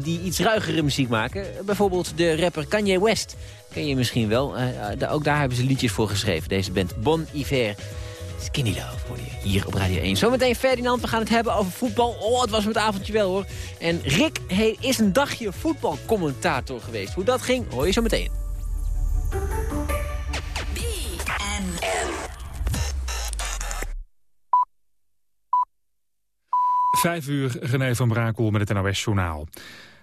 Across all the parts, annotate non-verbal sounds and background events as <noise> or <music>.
die iets ruigere muziek maken. Bijvoorbeeld de rapper Kanye West. Ken je misschien wel. Uh, ook daar hebben ze liedjes voor geschreven. Deze band Bon Iver. Skinny Love hoor je hier op Radio 1. Zometeen Ferdinand, we gaan het hebben over voetbal. Oh, het was met avondje wel hoor. En Rick is een dagje voetbalcommentator geweest. Hoe dat ging, hoor je zo meteen. Vijf uur, René van Brakel met het NOS-journaal.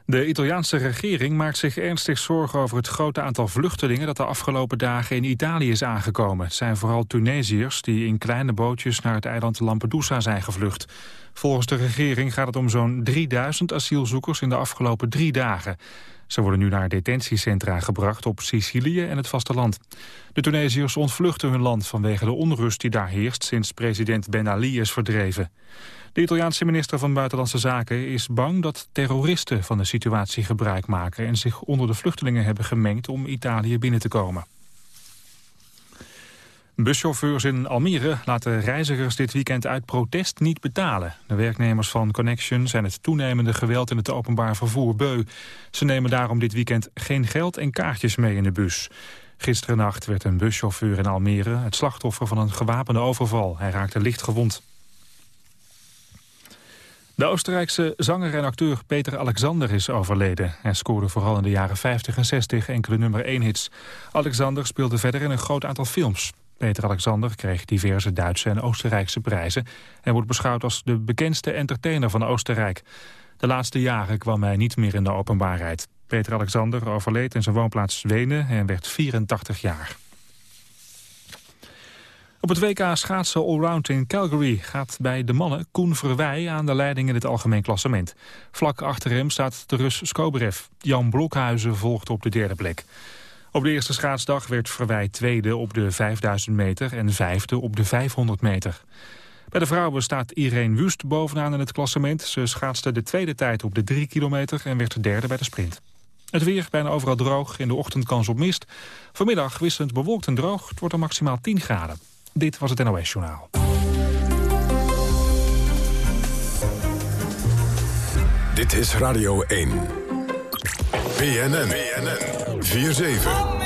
De Italiaanse regering maakt zich ernstig zorgen over het grote aantal vluchtelingen dat de afgelopen dagen in Italië is aangekomen. Het zijn vooral Tunesiërs die in kleine bootjes naar het eiland Lampedusa zijn gevlucht. Volgens de regering gaat het om zo'n 3000 asielzoekers in de afgelopen drie dagen. Ze worden nu naar detentiecentra gebracht op Sicilië en het vasteland. De Tunesiërs ontvluchten hun land vanwege de onrust die daar heerst sinds president Ben Ali is verdreven. De Italiaanse minister van Buitenlandse Zaken is bang dat terroristen van de situatie gebruik maken en zich onder de vluchtelingen hebben gemengd om Italië binnen te komen. Buschauffeurs in Almere laten reizigers dit weekend uit protest niet betalen. De werknemers van Connection zijn het toenemende geweld in het openbaar vervoer beu. Ze nemen daarom dit weekend geen geld en kaartjes mee in de bus. Gisterennacht werd een buschauffeur in Almere het slachtoffer van een gewapende overval. Hij raakte licht gewond. De Oostenrijkse zanger en acteur Peter Alexander is overleden. Hij scoorde vooral in de jaren 50 en 60 enkele nummer 1 hits. Alexander speelde verder in een groot aantal films. Peter Alexander kreeg diverse Duitse en Oostenrijkse prijzen... en wordt beschouwd als de bekendste entertainer van Oostenrijk. De laatste jaren kwam hij niet meer in de openbaarheid. Peter Alexander overleed in zijn woonplaats Wenen en werd 84 jaar. Op het WK schaatsen allround in Calgary gaat bij de mannen Koen Verwij aan de leiding in het algemeen klassement. Vlak achter hem staat de Rus Skobrev. Jan Blokhuizen volgt op de derde plek. Op de eerste schaatsdag werd Verwij tweede op de 5000 meter en vijfde op de 500 meter. Bij de vrouwen staat Irene Wust bovenaan in het klassement. Ze schaatste de tweede tijd op de 3 kilometer en werd derde bij de sprint. Het weer bijna overal droog, in de ochtend kans op mist. Vanmiddag wisselend bewolkt en droog, het wordt er maximaal 10 graden. Dit was het NOS Journaal. Dit is Radio 1. BNN. BNN. 4-7.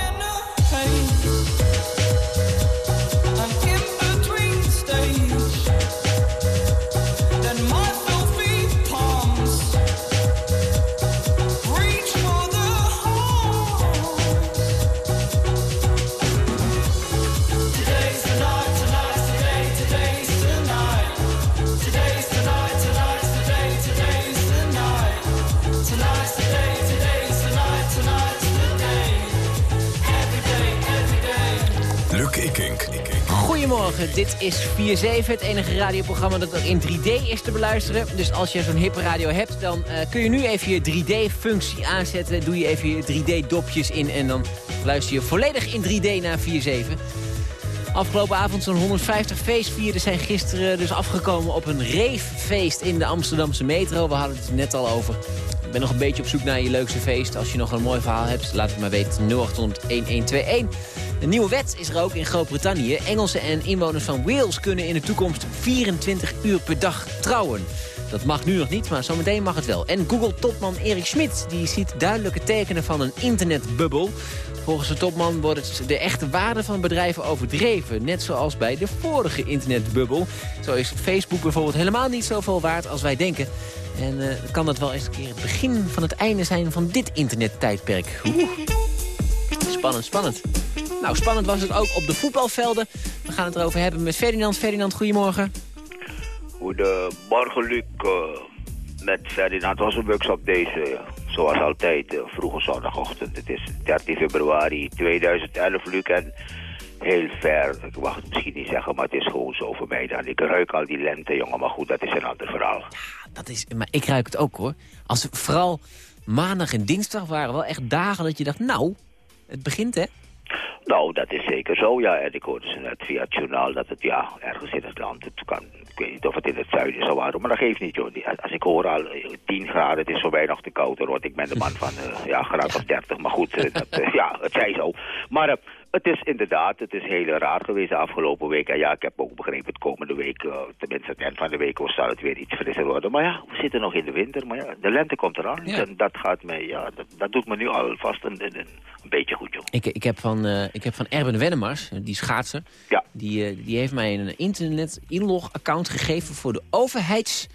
Dit is 4-7, het enige radioprogramma dat in 3D is te beluisteren. Dus als je zo'n hippe radio hebt, dan uh, kun je nu even je 3D-functie aanzetten. Doe je even je 3D-dopjes in en dan luister je volledig in 3D naar 4-7. Afgelopen avond zo'n 150 feestvierden zijn gisteren dus afgekomen op een ravefeest in de Amsterdamse metro. We hadden het net al over. Ben nog een beetje op zoek naar je leukste feest. Als je nog een mooi verhaal hebt, laat het maar weten. 0800 1121. Een nieuwe wet is er ook in Groot-Brittannië. Engelsen en inwoners van Wales kunnen in de toekomst 24 uur per dag trouwen. Dat mag nu nog niet, maar zometeen mag het wel. En Google-topman Erik Schmidt die ziet duidelijke tekenen van een internetbubbel. Volgens de topman wordt de echte waarde van bedrijven overdreven. Net zoals bij de vorige internetbubbel. Zo is Facebook bijvoorbeeld helemaal niet zoveel waard als wij denken. En uh, kan dat wel eens een keer het begin van het einde zijn van dit internettijdperk. Spannend, spannend. Nou, spannend was het ook op de voetbalvelden. We gaan het erover hebben met Ferdinand. Ferdinand, goedemorgen. Goedemorgen, Luc. Uh, met Ferdinand een op deze, zoals altijd, uh, vroege zondagochtend. Het is 13 februari 2011, Luc. En heel ver, ik mag het misschien niet zeggen, maar het is gewoon zo voor mij dan. Ik ruik al die lente, jongen, maar goed, dat is een ander verhaal. Dat is, maar ik ruik het ook, hoor. Als vooral maandag en dinsdag waren wel echt dagen dat je dacht, nou, het begint, hè? Nou, dat is zeker zo, ja. En ik hoorde net via het journaal dat het ja, ergens in het land, het kan, ik weet niet of het in het zuiden zou waren, maar dat geeft niet, joh. Als ik hoor al 10 eh, graden, het is zo weinig te koud, hoor. Ik ben de man van, uh, ja, graad of 30, maar goed, uh, dat, ja, het zij zo. Maar het is inderdaad, het is heel raar geweest de afgelopen week. En ja, ik heb ook begrepen, het komende week, uh, tenminste het eind van de week, zal het weer iets frisser worden. Maar ja, we zitten nog in de winter, maar ja, de lente komt eraan. En dat gaat mij, ja, dat, dat, doet me nu alvast een, een, een beetje goed, joh. Ik, ik, heb, van, uh, ik heb van Erben Wennemars, die schaatser, ja. die, uh, die heeft mij een internet inlog-account gegeven voor de overheids...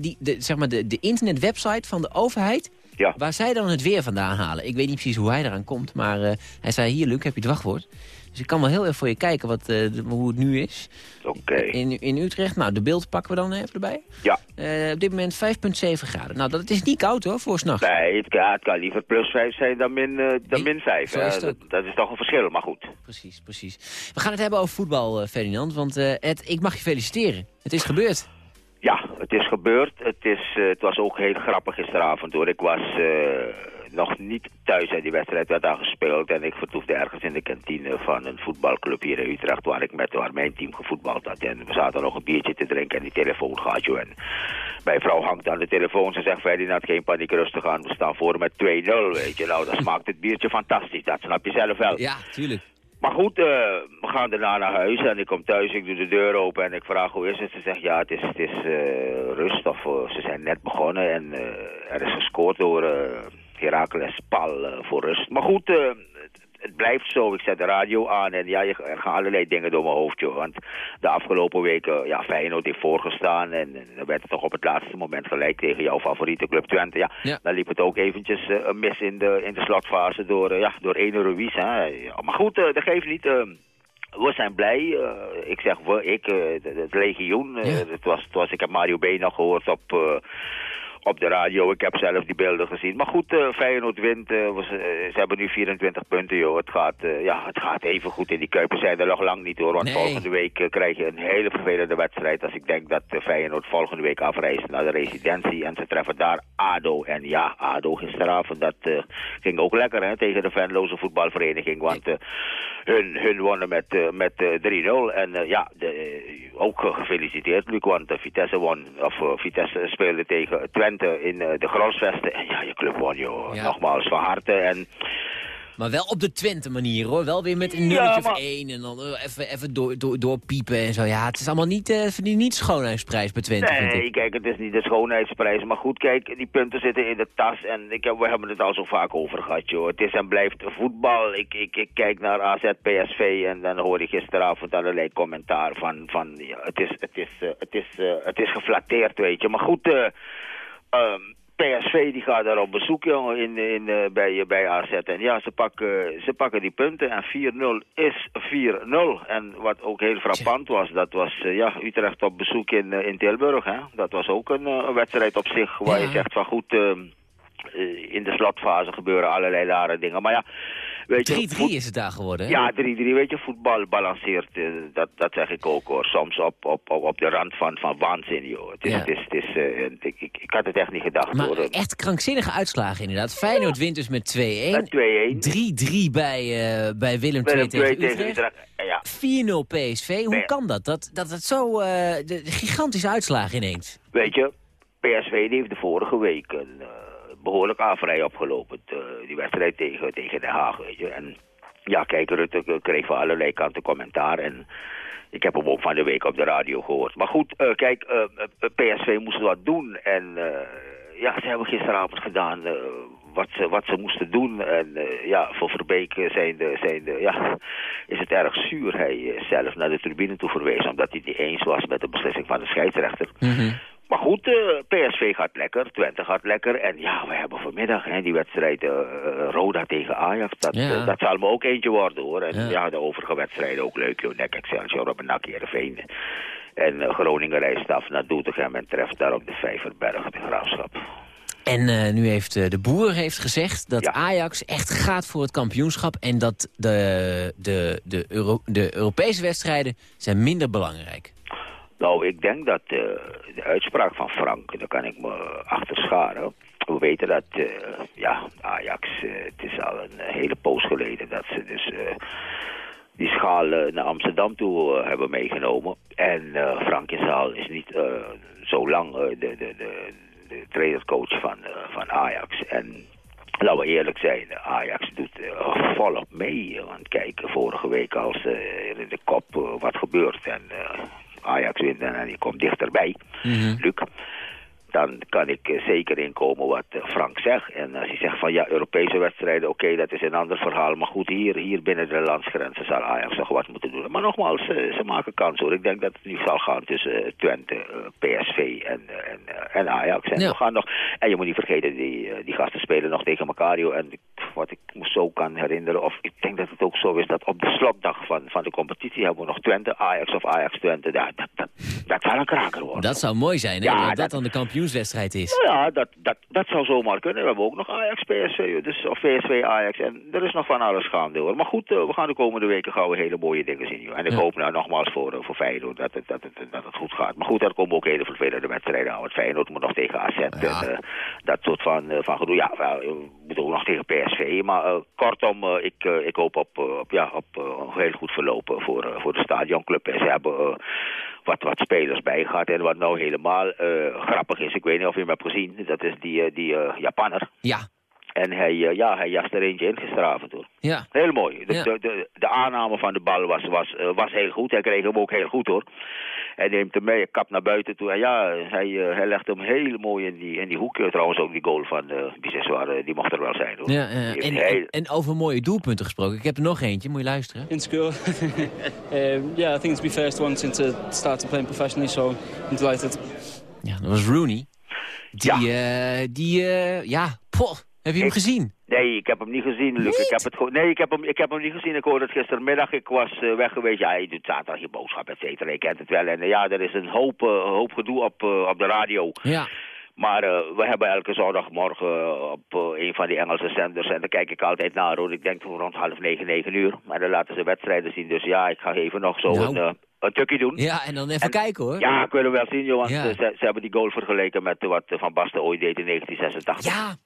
die, de, zeg maar de, de internetwebsite van de overheid ja. Waar zij dan het weer vandaan halen. Ik weet niet precies hoe hij eraan komt. Maar uh, hij zei, hier Luc, heb je het wachtwoord. Dus ik kan wel heel even voor je kijken wat, uh, hoe het nu is. Oké. In, in Utrecht, nou de beeld pakken we dan even erbij. Ja. Uh, op dit moment 5,7 graden. Nou, dat is niet koud hoor, voor s'nachts. Nee, het, ja, het kan liever plus 5 zijn dan min, uh, dan min 5. Is dat, dat, is toch een verschil, maar goed. Precies, precies. We gaan het hebben over voetbal, Ferdinand. Want het, ik mag je feliciteren. Het is gebeurd. Het is gebeurd. Het, is, uh, het was ook heel grappig gisteravond hoor. Ik was uh, nog niet thuis en die wedstrijd werd al gespeeld. En ik vertoefde ergens in de kantine van een voetbalclub hier in Utrecht... waar, ik met, waar mijn team gevoetbald had. En we zaten nog een biertje te drinken en die telefoon gaat joh. En mijn vrouw hangt aan de telefoon. Ze zegt, Ferdinand, geen paniek, rustig aan. We staan voor met 2-0, weet je. Nou, dan <laughs> smaakt het biertje fantastisch. Dat snap je zelf wel. Ja, tuurlijk. Maar goed, uh, we gaan daarna naar huis en ik kom thuis, ik doe de deur open en ik vraag hoe is het. Ze zegt ja, het is, het is uh, rust of ze zijn net begonnen en er is gescoord door Heracles Pal voor rust. Maar goed, het blijft zo. Ik zet de radio aan en ja, er gaan allerlei dingen door mijn hoofd, joh. Want de afgelopen weken, ja, Feyenoord heeft voorgestaan. En, dan werd het toch op het laatste moment gelijk tegen jouw favoriete club Twente. Ja, ja. dan liep het ook eventjes uh, mis in de, in de slotfase door, uh, ja, door ene Ruiz. Hè. Ja, maar goed, uh, dat geeft niet... we zijn blij. Ik zeg we, ik, het legioen. Het, was, het was, ik heb Mario B. nog gehoord op, op de radio. Ik heb zelf die beelden gezien. Maar goed, uh, Feyenoord wint. Uh, we, uh, ze hebben nu 24 punten, joh. Het gaat, ja, het gaat even goed in die Kuipers zijn er nog lang niet, hoor. Want nee. volgende week krijg je een hele vervelende wedstrijd. Als ik denk dat Feyenoord volgende week afreist naar de residentie. En ze treffen daar ADO. En ja, ADO gisteravond, dat ging ook lekker, hè, tegen de Venloze voetbalvereniging. Want hun, hun wonnen met, met 3-0. En ja, de, ook gefeliciteerd, Luc. Want Vitesse won, of Vitesse speelde tegen Twente in uh, de Grosvesten. En ja, je club won, joh. Ja. Nogmaals van harte. En maar wel op de Twente manier hoor. Wel weer met een nulletje ja, maar... of één. En dan uh, even, even door, door, doorpiepen en zo. Ja, het is allemaal niet, uh, niet schoonheidsprijs bij Twente. Nee, kijk, het is niet de schoonheidsprijs. Maar goed, kijk, die punten zitten in de tas. En ik heb, we hebben het al zo vaak over gehad, joh. Het is en blijft voetbal. Ik, ik, ik kijk naar AZ, PSV en dan hoor ik gisteravond allerlei commentaar van... van ja, het, is, het, is, uh, het, is, het is geflatteerd, weet je. Maar goed... Um, PSV die gaat daar op bezoek jongen, in, in, uh, bij, bij AZ. En ja, ze pakken, ze pakken die punten en 4-0 is 4-0. En wat ook heel frappant was, dat was uh, ja, Utrecht op bezoek in, uh, in Tilburg. Hè? Dat was ook een, wedstrijd op zich waar ja. je zegt van goed, ehm, in de slotfase gebeuren allerlei rare dingen. Maar ja, 3-3 is het daar geworden, hè? Ja, 3-3. Weet je, voetbal balanceert, uh, dat, dat zeg ik ook hoor. Soms op, op, op, op de rand van, van waanzin, joh. Het is, ja. het is, het is, uh, ik, ik, ik, had het echt niet gedacht, maar hoor. echt krankzinnige uitslagen, inderdaad. Feyenoord ja. wint dus met 2-1. Met 3-3 bij, uh, bij Willem II tegen Utrecht. Utrecht. Ja. 4-0 PSV. Hoe kan dat? Dat, dat het zo de, gigantische uitslagen ineens. Weet je, PSV heeft de vorige week een behoorlijk averij opgelopen. De, die wedstrijd tegen, tegen Den Haag, weet je. En ja, kijk, Rutte kreeg van allerlei kanten commentaar. En ik heb hem ook van de week op de radio gehoord. Maar goed, uh, kijk, uh, PSV moest wat doen. En ja, ze hebben gisteravond gedaan wat, ze, wat ze moesten doen. En ja, voor Verbeek zijn de, zijn de, ja, is het erg zuur. Hij zelf naar de tribune toe verwezen omdat hij het niet eens was met de beslissing van de scheidsrechter. Mm. Maar goed, uh, PSV gaat lekker, Twente gaat lekker. En ja, we hebben vanmiddag hè, die wedstrijd uh, Roda tegen Ajax. Dat, ja. uh, dat zal me ook eentje worden hoor. En ja, ja de overige wedstrijden ook leuk. Joh. Nek Excelsior op een Heerenveen. En uh, Groningen reist af naar Doetinchem en treft daar op de Vijverberg de Graafschap. En nu heeft de boer heeft gezegd dat ja. Ajax echt gaat voor het kampioenschap... en dat de, de, de, Euro de Europese wedstrijden zijn minder belangrijk. Nou, ik denk dat uh, de uitspraak van Frank, daar kan ik me achter scharen. We weten dat, uh, ja, Ajax, uh, het is al een hele poos geleden dat ze dus die schaal naar Amsterdam toe hebben meegenomen. En Frank is al is niet zo lang de, de, de, de trainercoach van, van Ajax. En laten we eerlijk zijn, Ajax doet uh, volop mee. Want kijk, vorige week als uh, in de kop wat gebeurt en Ajax wint en die komt dichterbij, mm -hmm. Luc dan kan ik eh, zeker inkomen wat eh, Frank zegt. En als hij zegt van ja, Europese wedstrijden, oké, dat is een ander verhaal. Maar goed, hier, hier binnen de landsgrenzen zal Ajax nog wat moeten doen. Maar nogmaals, ze, ze maken kans hoor. Ik denk dat het nu zal gaan tussen Twente, PSV en, en, en Ajax. En, Ja. we gaan nog, en je moet niet vergeten, die, die gasten spelen nog tegen elkaar. Joh. En wat ik me zo kan herinneren, of ik denk dat het ook zo is, dat op de slotdag van, van de competitie hebben we nog Twente, Ajax of Ajax Twente. Ja, dat, dat, dat zal een kraker worden. Dat zou mooi zijn, hè? Ja, dat, dat dan de kampioenswedstrijd is. Nou ja, dat, dat, dat zou zomaar kunnen. We hebben ook nog Ajax, PSV, dus, of PSV, Ajax. En er is nog van alles gaande hoor. Maar goed, eh, we gaan de komende weken gauw hele mooie dingen zien. Joh. En ik Ja. hoop nou nogmaals voor, eh, voor Feyenoord dat het, dat, het, dat het goed gaat. Maar goed, er komen ook hele vervelende wedstrijden aan. Want Feyenoord moet nog tegen AZ en eh, dat soort van, van gedoe. Ja, we moeten ook nog tegen PSV. Maar kortom, ik, ik hoop op, op, ja, op een heel goed verloop eh, voor, voor de stadionclub. En ze hebben... wat, wat spelers bij gehad. En wat nou helemaal eh, grappig is, ik weet niet of je hem hebt gezien, dat is die, eh, die eh, Japanner. Ja, En hij, ja, hij jast er eentje in gisteravond hoor. ja. Heel mooi. De, Ja. de, de, de aanname van de bal was, was, was heel goed. Hij kreeg hem ook heel goed hoor. Hij neemt hem mee, kap naar buiten toe. En ja, hij, eh, hij legt hem heel mooi in die, in die hoek. Eh, Trouwens ook die goal van uh, Biseswar, die mocht er wel zijn hoor. ja en, heel- en, en over mooie doelpunten gesproken. Ik heb er nog eentje, moet je luisteren. in school. um, yeah, I think it's my first one since I started playing professionally, so I'm delighted. Ja, dat was Rooney. Die, eh, die ja, poh, heb je hem Ik- gezien? Nee, ik heb hem niet gezien, Luc. Niet? Ik heb het nee, ik heb, hem, ik heb hem niet gezien. Ik hoorde het gistermiddag. Ik was eh, weg geweest. Ja, je doet zaterdag je boodschap, et cetera. Je kent het wel. En eh, ja, er is een hoop, eh, hoop gedoe op, op de radio. Ja, Maar we hebben elke zondagmorgen op een van die Engelse zenders. En daar kijk ik altijd naar. Hoor. Ik denk rond half negen, negen uur. Maar dan laten ze wedstrijden zien. Dus ja, ik ga even nog zo Nou. een, een tukje doen. ja en dan even En- kijken hoor. Ja, kunnen we wel zien, joh. Want Ja. ze, ze hebben die goal vergeleken met wat Van Basten ooit deed in 1986 Ja,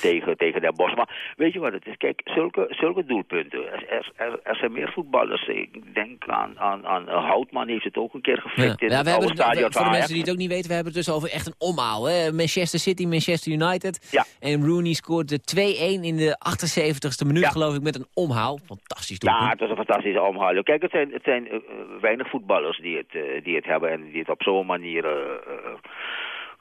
tegen, tegen Den Bosch. Maar weet je wat het is? Kijk, zulke, zulke doelpunten. Er, er, zijn meer voetballers. Ik denk aan, aan, aan eh, Houtman heeft het ook een keer Ja. geflikt in Ja, het we oude hebben, het- stadion voor de mensen die het ook niet weten, we hebben het dus over echt een omhaal. Hè? Manchester City, Manchester United. Ja. En Rooney scoort de 2-1 in de 78ste minuut, Ja. geloof ik, met een omhaal. Fantastisch Ja, doelpunt. het is een fantastische omhaal. Kijk, het zijn, het zijn eh, eh, weinig voetballers die het, die het hebben en die het op zo'n manier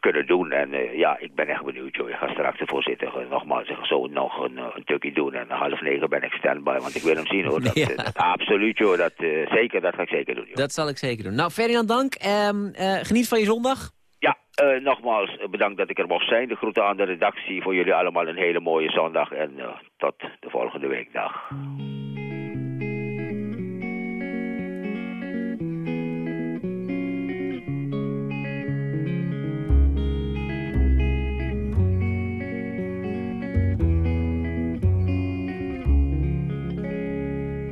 kunnen doen. En eh, ja, ik ben echt benieuwd. Joh. Ik ga straks de voorzitter eh, nogmaals zeggen, zo nog een, eh, een tukje doen. En half negen ben ik standby, want ik wil hem zien hoor. <laughs> Dat, Ja. eh, dat- absoluut joh, dat, eh, zeker, dat ga ik zeker doen. Joh. Dat zal ik zeker doen. Nou, Ferdinand, dank. Ehm, eh, geniet van je zondag. Ja, eh, nogmaals eh, bedankt dat ik er mocht zijn. De groeten aan de redactie. Voor jullie allemaal een hele mooie zondag. En eh, tot de volgende week.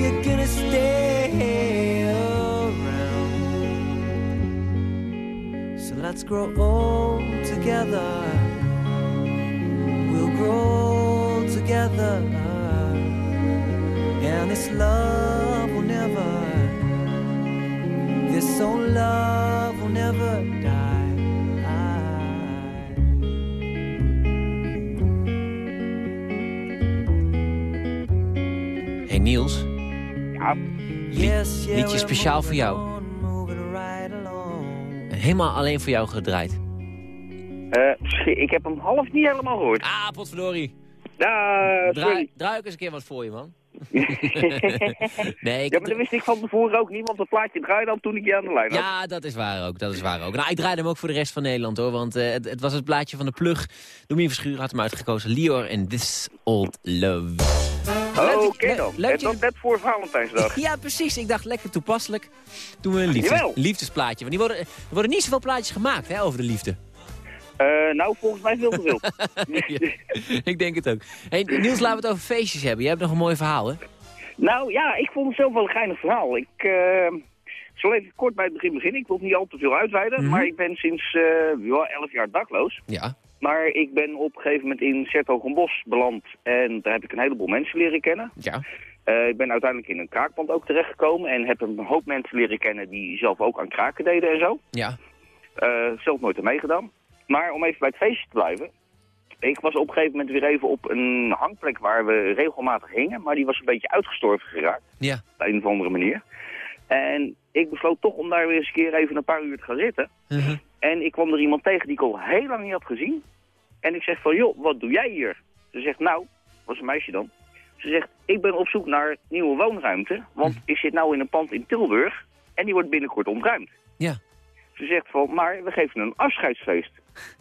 you're gonna stay around. So let's grow old together. We'll grow together. And this love will never, this old love Yeah, liedje speciaal voor jou. helemaal alleen voor jou gedraaid. eh, ik heb hem half niet helemaal gehoord. Ah, potverdorie. Ja, Draai, draai ook eens een keer wat voor je, man. <laughs> nee, ik Ja, maar dat wist ik van tevoren ook niet, want dat plaatje draaide al toen ik je aan de lijn had. Ja, dat is waar ook. Dat is waar ook. Nou, ik draaide hem ook voor de rest van Nederland hoor. Want eh, het, het was het plaatje van de plug. Domien Verschuren had hem uitgekozen. Lior en This Old Love. Je- dan. en dat net voor Valentijnsdag. <laughs> Ja, precies. Ik dacht lekker toepasselijk. Doen we een liefdes, liefdesplaatje. Want die worden, er worden niet zoveel plaatjes gemaakt hè, over de liefde. Eh, nou, volgens mij veel te <laughs> veel. Ja, ik denk het ook. Hey, Niels, laten we het over feestjes hebben. Jij hebt nog een mooi verhaal, hè? nou ja, ik vond het zelf wel een geinig verhaal. Ik eh, zal even kort bij het begin beginnen. Ik wil niet al te veel uitweiden. Mhm. Maar ik ben sinds eh ja, 11 jaar dakloos. Ja. Maar ik ben op een gegeven moment in Sertogenbos beland. En daar heb ik een heleboel mensen leren kennen. Ja. Eh, ik ben uiteindelijk in een kraakpand ook terechtgekomen. En heb een hoop mensen leren kennen die zelf ook aan kraken deden en zo. Ja. Eh, zelf nooit aan meegedaan. Maar om even bij het feestje te blijven. Ik was op een gegeven moment weer even op een hangplek waar we regelmatig hingen. Maar die was een beetje uitgestorven geraakt. Ja. Op een of andere manier. En ik besloot toch om daar weer eens een keer even een paar uur te gaan zitten. Mhm. En ik kwam er iemand tegen die ik al heel lang niet had gezien. En ik zeg van, joh, wat doe jij hier? Ze zegt, nou, was een meisje dan. Ze zegt, ik ben op zoek naar nieuwe woonruimte. Want ik zit nou in een pand in Tilburg. En die wordt binnenkort ontruimd. Ja. Ze zegt van, maar we geven een afscheidsfeest.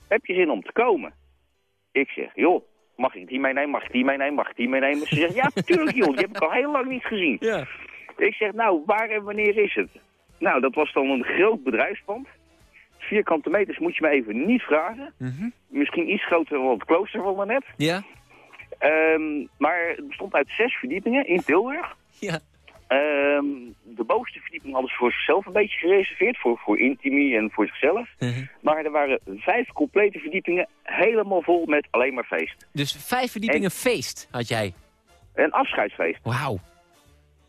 Heb je zin om te komen? Ik zeg, joh, mag ik die meenemen? Mag ik die meenemen? Mag ik die meenemen? Ze zegt, ja, tuurlijk joh, die heb ik al heel lang niet gezien. Ja. Ik zeg, nou, waar en wanneer is het? Nou, dat was dan een groot bedrijfspand. Vierkante meters moet je me even niet vragen. Mhm. Misschien iets groter dan het klooster van daarnet. Ja. Ehm, maar het bestond uit zes verdiepingen in Tilburg. Ja. Ehm, de bovenste verdieping hadden ze voor zichzelf een beetje gereserveerd. Voor, voor intimie en voor zichzelf. Mhm. Maar er waren vijf complete verdiepingen helemaal vol met alleen maar feest. Dus vijf verdiepingen feest had jij. Een afscheidsfeest. Wauw.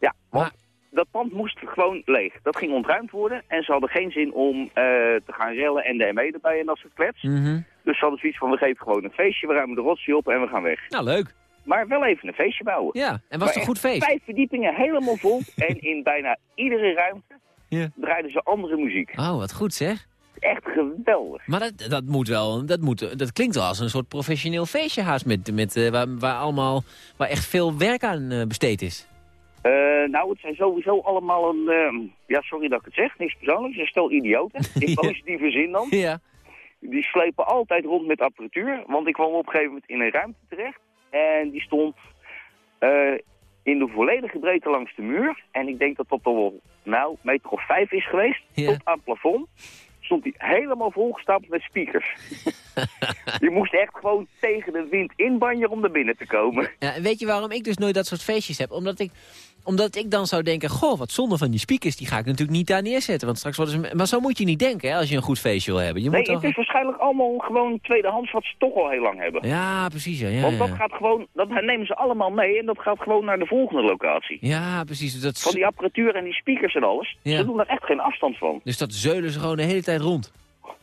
Ja, want dat pand moest gewoon leeg. Dat ging ontruimd worden en ze hadden geen zin om eh, te gaan rellen en de ME erbij en dat soort klets. Mhm. Dus ze hadden zoiets van, we geven gewoon een feestje, we ruimen de rotzooi op en we gaan weg. Nou, leuk. Maar wel even een feestje bouwen. Ja. En was Maar het een goed feest? Vijf verdiepingen helemaal vol <laughs> en in bijna iedere ruimte Ja. draaiden ze andere muziek. Oh, wat goed zeg. Echt geweldig. Maar dat, dat moet wel, dat, moet, dat klinkt wel als een soort professioneel feestje haast met, met, eh, waar, waar, allemaal, waar echt veel werk aan eh, besteed is. Eh, nou, het zijn sowieso allemaal een... ehm, ja, sorry dat ik het zeg, niks persoonlijks. Een stel idioten, in positieve zin dan. Ja. Die slepen altijd rond met apparatuur. Want ik kwam op een gegeven moment in een ruimte terecht. En die stond eh, in de volledige breedte langs de muur. En ik denk dat dat al wel, nou, meter of vijf is geweest. Ja. Tot aan het plafond. Stond die helemaal volgestapeld met speakers. <laughs> je moest echt gewoon tegen de wind inbanjen om er binnen te komen. ja. En weet je waarom ik dus nooit dat soort feestjes heb? Omdat ik, omdat ik dan zou denken, goh, wat zonde van die speakers, die ga ik natuurlijk niet daar neerzetten. Want straks worden ze... Maar zo moet je niet denken hè, als je een goed feestje wil hebben. Je Nee, moet het is waarschijnlijk allemaal gewoon tweedehands wat ze toch al heel lang hebben. Ja, precies. Ja, ja, Want dat ja. gaat gewoon, dat nemen ze allemaal mee en dat gaat gewoon naar de volgende locatie. ja precies. Dat, Van die apparatuur en die speakers en alles. Ze doen er echt geen afstand van. Dus dat zeulen ze gewoon de hele tijd rond.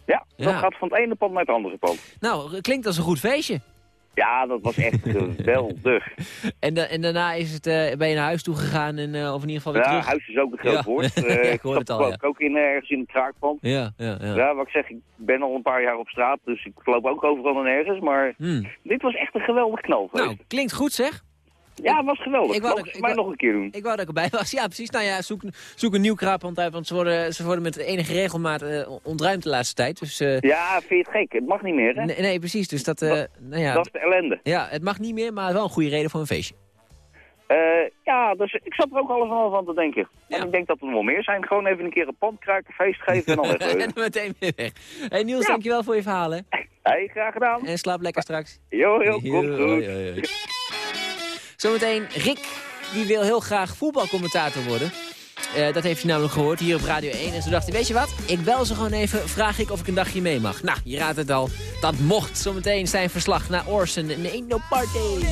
Ja, dat gaat van het ene pand naar het andere pand. Nou, klinkt als een goed feestje. Ja, dat was echt geweldig. <laughs> En, da- en daarna is het, eh, ben je naar huis toe gegaan en, eh, of in ieder geval weer Ja, terug. huis is ook een <laughs> groot Ja. woord. <laughs> Ja, Eh, ik hoor het al, ook in, ergens in het kraakpand. Ja, ja, ja. Ja, wat ik zeg, ik ben al een paar jaar op straat, dus ik loop ook overal en ergens. Maar Hmm. dit was echt een geweldig knal. Nou, klinkt goed zeg. Ja, het was geweldig. ik wou dat- mij wou- nog een keer doen. Ik wou dat ik erbij was. Ja, precies. Nou ja, zoek, zoek een nieuw kraaphand uit, want ze worden, ze worden met enige regelmaat eh, ontruimd de laatste tijd. Dus, eh, Ja, vind je het gek? Het mag niet meer, hè? nee, nee, precies. Dus dat, eh, Dat- nou ja, Dat is de ellende. ja, het mag niet meer, maar wel een goede reden voor een feestje. Uh, ja, dus ik zat er ook alles al van te denken. En ik denk dat er nog wel meer zijn. Gewoon even een keer een pandkruikenfeest geven en dan weer <laughs> En meteen weer weg. Hey Niels, ja. dankjewel voor je verhalen. Hey, graag gedaan. En slaap lekker straks. Jo, heel goed. Zometeen Rick, die wil heel graag voetbalcommentator worden. Uh, dat heeft hij namelijk gehoord hier op Radio 1. En ze dacht hij, weet je wat? Ik bel ze gewoon even, vraag ik of ik een dagje mee mag. Nou, je raadt het al. Dat mocht zometeen zijn verslag naar Orson in Ain't No Party.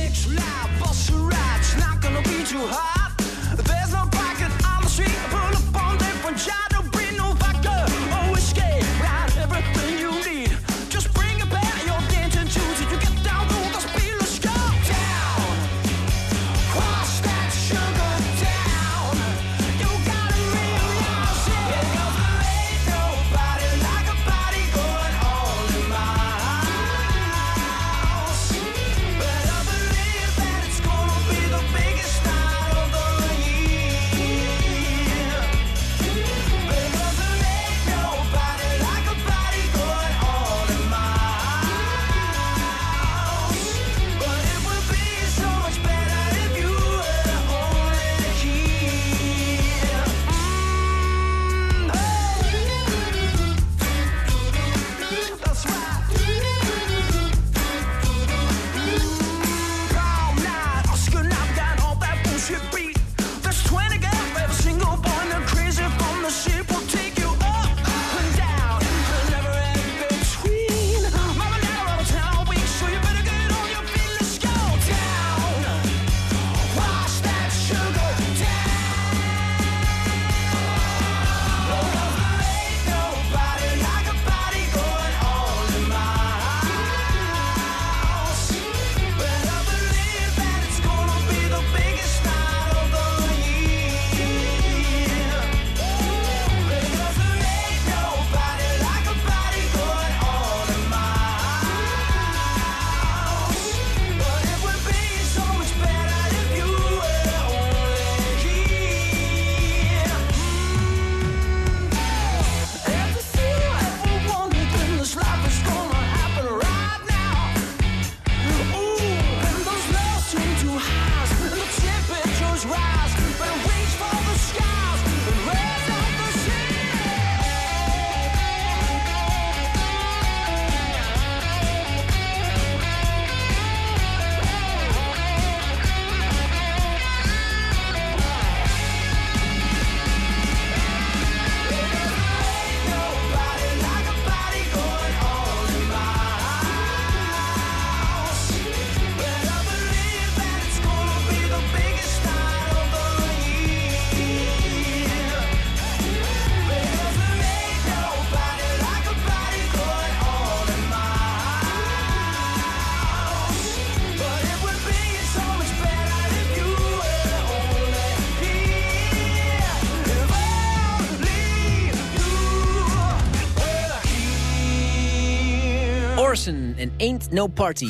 Ain't No Party.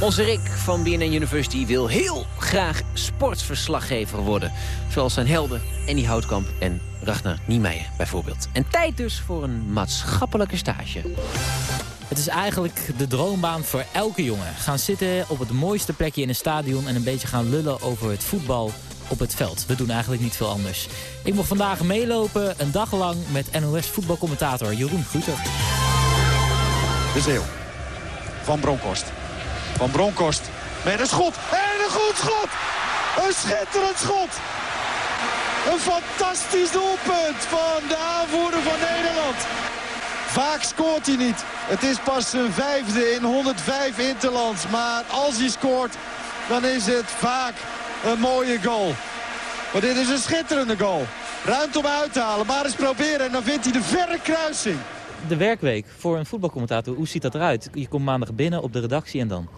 Onze Rick van BNN University wil heel graag sportverslaggever worden. Zoals zijn helden Annie Houtkamp en Ragnar Niemeyer bijvoorbeeld. En tijd dus voor een maatschappelijke stage. Het is eigenlijk de droombaan voor elke jongen. Gaan zitten op het mooiste plekje in een stadion... en een beetje gaan lullen over het voetbal op het veld. We doen eigenlijk niet veel anders. Ik mocht vandaag meelopen een dag lang met NOS voetbalcommentator Jeroen Guter. De Zeeuw. Van Bronkhorst. Van Bronkhorst met een schot. En een goed schot. Een schitterend schot. Een fantastisch doelpunt van de aanvoerder van Nederland. Vaak scoort hij niet. Het is pas zijn vijfde in 105 interlands. Maar als hij scoort, dan is het vaak een mooie goal. Maar dit is een schitterende goal. Ruimte om uit te halen, maar eens proberen en dan vindt hij de verre kruising de werkweek voor een voetbalcommentator, hoe ziet dat eruit? Je komt maandag binnen op de redactie en dan?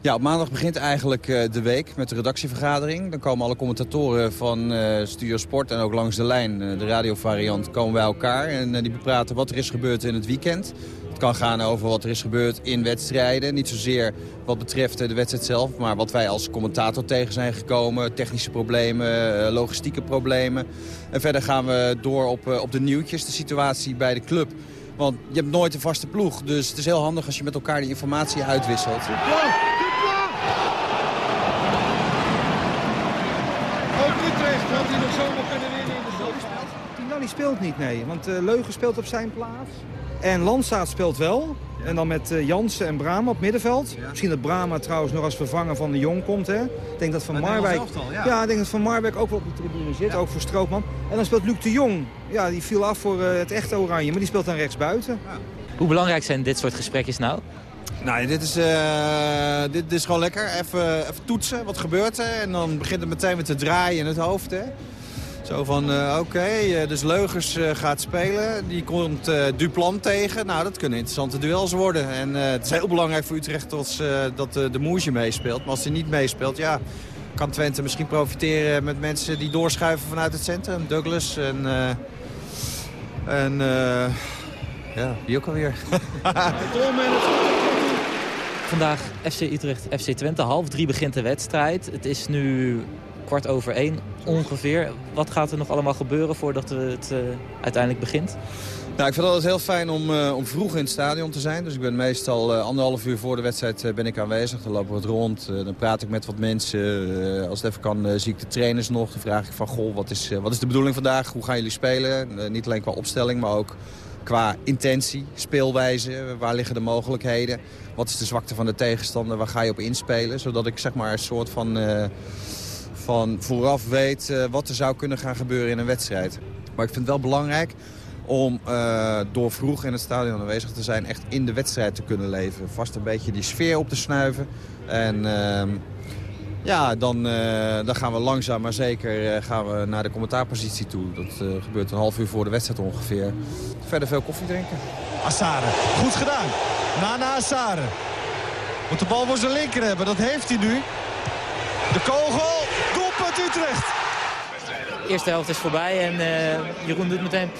Ja, op maandag begint eigenlijk eh, de week met de redactievergadering. Dan komen alle commentatoren van uh, Studio Sport en ook langs de lijn, uh, de radiovariant, komen bij elkaar. En die bepraten wat er is gebeurd in het weekend. Het kan gaan over wat er is gebeurd in wedstrijden. Niet zozeer wat betreft de wedstrijd zelf, maar wat wij als commentator tegen zijn gekomen. Technische problemen, logistieke problemen. En verder gaan we door op, op de nieuwtjes, de situatie bij de club. Want je hebt nooit een vaste ploeg. Dus het is heel handig als je met elkaar die informatie uitwisselt. Die speelt niet, nee. Want eh, Leugen speelt op zijn plaats. En Landsaat speelt wel. En dan met uh, Jansen en Brama op middenveld. Ja. Misschien dat Brama trouwens nog als vervanger van de Jong komt. Hè. Ik denk dat Van Marwijk, ja. ja. ik denk dat Van Marwijk ook wel op de tribune zit. Ook voor Stroopman. En dan speelt Luc de Jong. Ja, die viel af voor uh, het echte Oranje. Maar die speelt dan rechtsbuiten. Hoe belangrijk zijn dit soort gesprekjes nou? Nou, dit is, uh, dit is gewoon lekker. Even, even toetsen, wat gebeurt er? En dan begint het meteen met te draaien in het hoofd. Hè? Zo van, uh, oké, okay, uh, dus Leugers uh, gaat spelen. Die komt Duplan tegen. Nou, dat kunnen interessante duels worden. En het is heel belangrijk voor Utrecht als, dat de Moesje meespeelt. Maar als hij niet meespeelt, ja, kan Twente misschien profiteren met mensen die doorschuiven vanuit het centrum. Douglas en... en ja, die ook alweer. <laughs> Vandaag FC Utrecht, FC Twente. Half drie begint de wedstrijd. Het is nu kwart over één ongeveer. Wat gaat er nog allemaal gebeuren voordat het uh, uiteindelijk begint? Nou, ik vind het altijd heel fijn om, uh, om vroeg in het stadion te zijn. Dus ik ben meestal uh, anderhalf uur voor de wedstrijd ben ik aanwezig. Dan lopen we wat rond, dan praat ik met wat mensen. als het even kan zie ik de trainers nog. Dan vraag ik van, goh, wat is, wat is de bedoeling vandaag? Hoe gaan jullie spelen? niet alleen qua opstelling, maar ook qua intentie, speelwijze. Waar liggen de mogelijkheden? Wat is de zwakte van de tegenstander? Waar ga je op inspelen? Zodat ik zeg maar een soort van van vooraf weet uh, wat er zou kunnen gaan gebeuren in een wedstrijd. Maar ik vind het wel belangrijk om uh, door vroeg in het stadion aanwezig te zijn... echt in de wedstrijd te kunnen leven. Vast een beetje die sfeer op te snuiven. En uh, ja, dan, uh, dan gaan we langzaam maar zeker gaan we naar de commentaarpositie toe. Dat gebeurt een half uur voor de wedstrijd ongeveer. Verder veel koffie drinken. Assare, goed gedaan. Nana Assare. Moet de bal voor zijn linker hebben, dat heeft hij nu. De kogel, Utrecht. De eerste helft is voorbij en uh, Jeroen doet meteen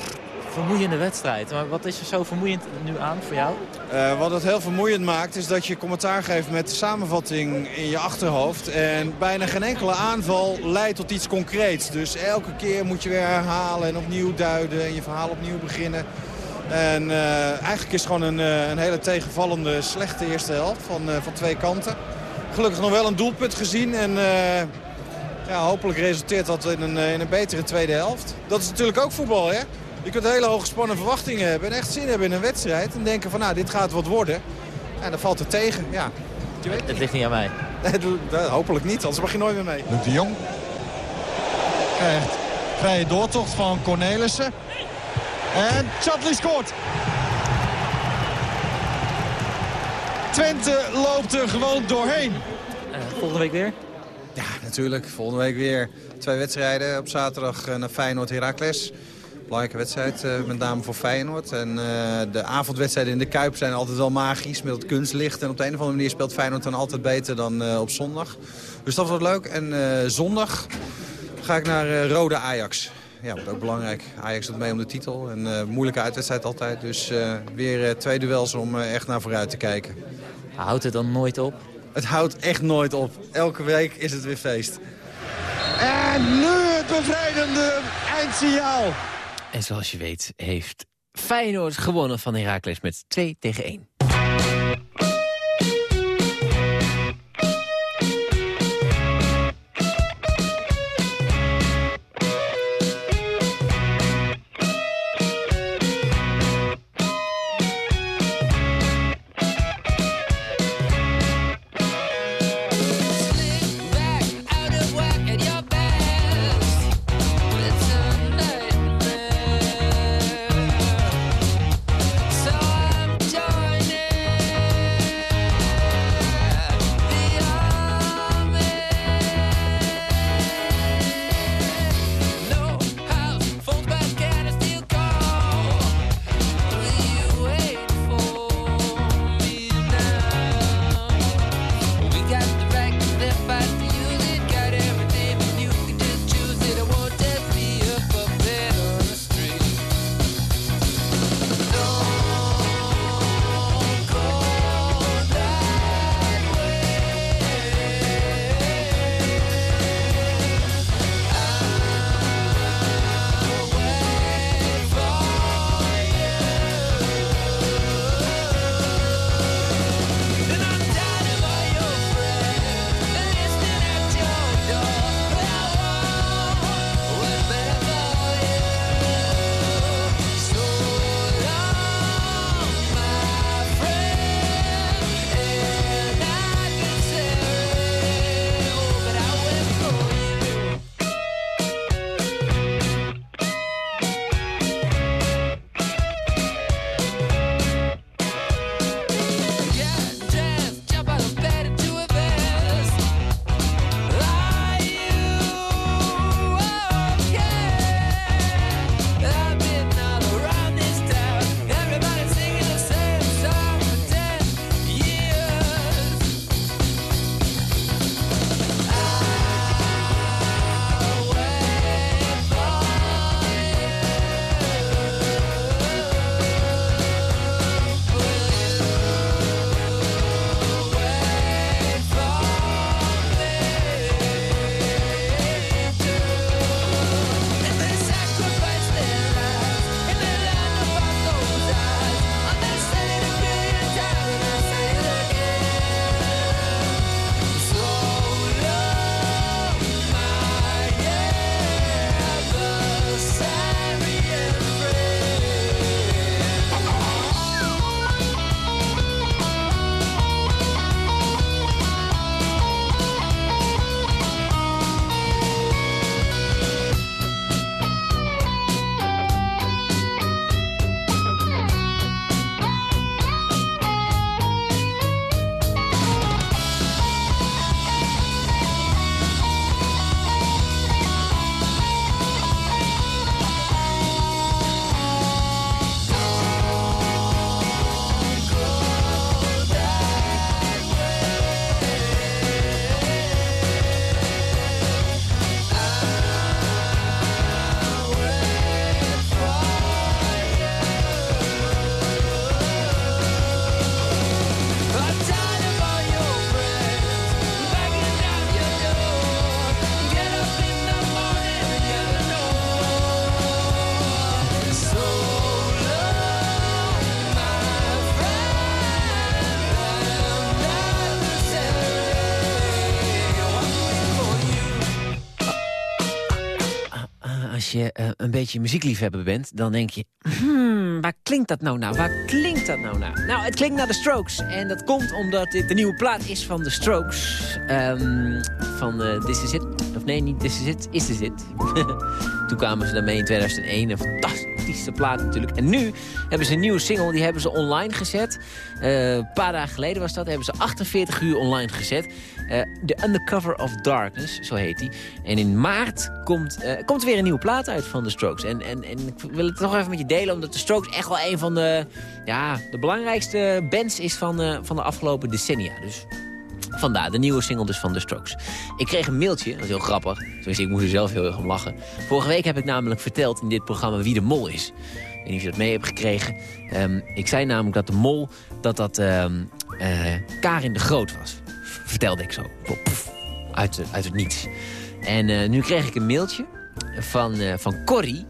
vermoeiende wedstrijd. Maar wat is er zo vermoeiend nu aan voor jou? Uh, wat het heel vermoeiend maakt is dat je commentaar geeft met de samenvatting in je achterhoofd. En bijna geen enkele aanval leidt tot iets concreets. Dus elke keer moet je weer herhalen en opnieuw duiden en je verhaal opnieuw beginnen. En uh, eigenlijk is het gewoon een, een hele tegenvallende, slechte eerste helft van, van twee kanten gelukkig nog wel een doelpunt gezien. En uh, ja, hopelijk resulteert dat in een, in een betere tweede helft. Dat is natuurlijk ook voetbal, hè? Je kunt hele hoge gespannen verwachtingen hebben en echt zin hebben in een wedstrijd. En denken van, nou, dit gaat wat worden. En dan valt het tegen, ja. Je weet het ligt niet aan mij. <laughs> hopelijk niet, anders mag je nooit meer mee. Luc de Jong krijgt vrije doortocht van Cornelissen. En Chatley scoort. Twente loopt er gewoon doorheen. Uh, volgende week weer? Ja, natuurlijk. Volgende week weer twee wedstrijden. Op zaterdag uh, naar Feyenoord-Heracles. Belangrijke wedstrijd, uh, met name voor Feyenoord. En de avondwedstrijden in de Kuip zijn altijd wel magisch met het kunstlicht. En op de een of andere manier speelt Feyenoord dan altijd beter dan op zondag. Dus dat wordt leuk. En zondag ga ik naar Rode Ajax ja, wordt ook belangrijk. Ajax doet mee om de titel. Uh, moeilijke uitwedstrijd altijd. Dus weer twee duels om echt naar vooruit te kijken. Houdt het dan nooit op? Het houdt echt nooit op. Elke week is het weer feest. En nu het bevrijdende eindsignaal. En zoals je weet heeft Feyenoord gewonnen van Heracles met 2 tegen 1. Je eh, een beetje muziekliefhebber bent, dan denk je... Hmm, waar klinkt dat nou naar? Waar klinkt dat nou naar? Nou, het klinkt naar de Strokes. En dat komt omdat dit de nieuwe plaat is van de Strokes. Ehm, van uh, This Is It. Of nee, niet This Is It, Is This It. <laughs> Toen kwamen ze daarmee in 2001. Een fantastische plaat natuurlijk. En nu hebben ze een nieuwe single, die hebben ze online gezet. Een paar dagen geleden was dat. Hebben ze 48 uur online gezet. Uh, The Undercover of Darkness, zo heet die. En in maart komt, uh, komt er weer een nieuwe plaat uit van de Strokes. En, en, en ik wil het toch even met je delen, omdat de Strokes echt wel een van de, ja, de belangrijkste bands is van, van de afgelopen decennia. Dus vandaar, de nieuwe single dus van The Strokes. Ik kreeg een mailtje, dat is heel grappig. Tenminste, ik moest er zelf heel erg om lachen. Vorige week heb ik namelijk verteld in dit programma wie de mol is. Ik weet niet of je dat mee hebt gekregen. Um, ik zei namelijk dat de mol, dat dat um, Karin de Groot was vertelde ik zo. Uit, uit het niets. En uh, nu kreeg ik een mailtje van, uh, van Corrie.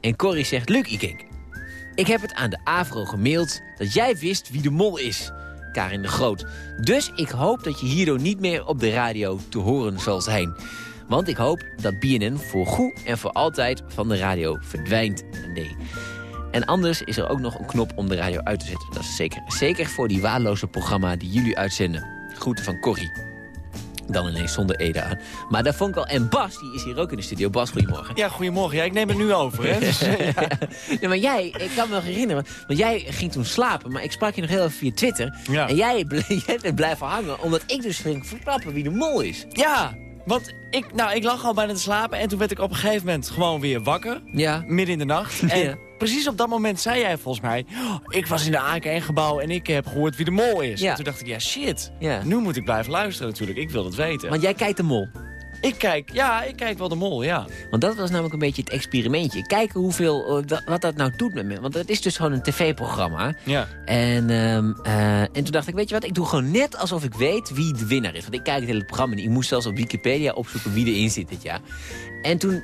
En Corrie zegt, Luc Ikink, ik heb het aan de AVRO gemaild dat jij wist wie de mol is. Karin de Groot. Dus ik hoop dat je hierdoor niet meer op de radio te horen zal zijn. Want ik hoop dat BNN voor goed en voor altijd van de radio verdwijnt. Nee. En anders is er ook nog een knop om de radio uit te zetten. Dat is zeker. Zeker voor die waardeloze programma die jullie uitzenden. Groeten van Corrie. Dan ineens zonder Ede aan. Maar daar vond ik al. En Bas, die is hier ook in de studio. Bas, goedemorgen. Ja, goedemorgen. Ja, ik neem het nu over, hè. <laughs> Dus, ja. ja, maar jij, ik kan me nog herinneren. Want jij ging toen slapen. Maar ik sprak je nog heel even via Twitter. Ja. En jij, <laughs> jij bent blijven hangen. Omdat ik dus ging verklappen wie de mol is. Ja, want ik, nou, ik lag al bijna te slapen. En toen werd ik op een gegeven moment gewoon weer wakker. Ja. Midden in de nacht. <laughs> En Ja. Precies op dat moment zei jij volgens mij... "Oh, ik was in de AKN-gebouw en ik heb gehoord wie de mol is. Ja. En toen dacht ik, ja shit. Ja. Nu moet ik blijven luisteren natuurlijk. Ik wil het weten. Want jij kijkt de mol. Ik kijk, ja, ik kijk wel de mol, ja. Want dat was namelijk een beetje het experimentje. Kijken hoeveel, eh, wat dat nou doet met me. Want het is dus gewoon een tv-programma. Ja. En, ehm, eh, en toen dacht ik, weet je wat, ik doe gewoon net alsof ik weet wie de winnaar is. Want ik kijk het hele programma niet. Ik moest zelfs op Wikipedia opzoeken wie erin zit dit jaar. En toen...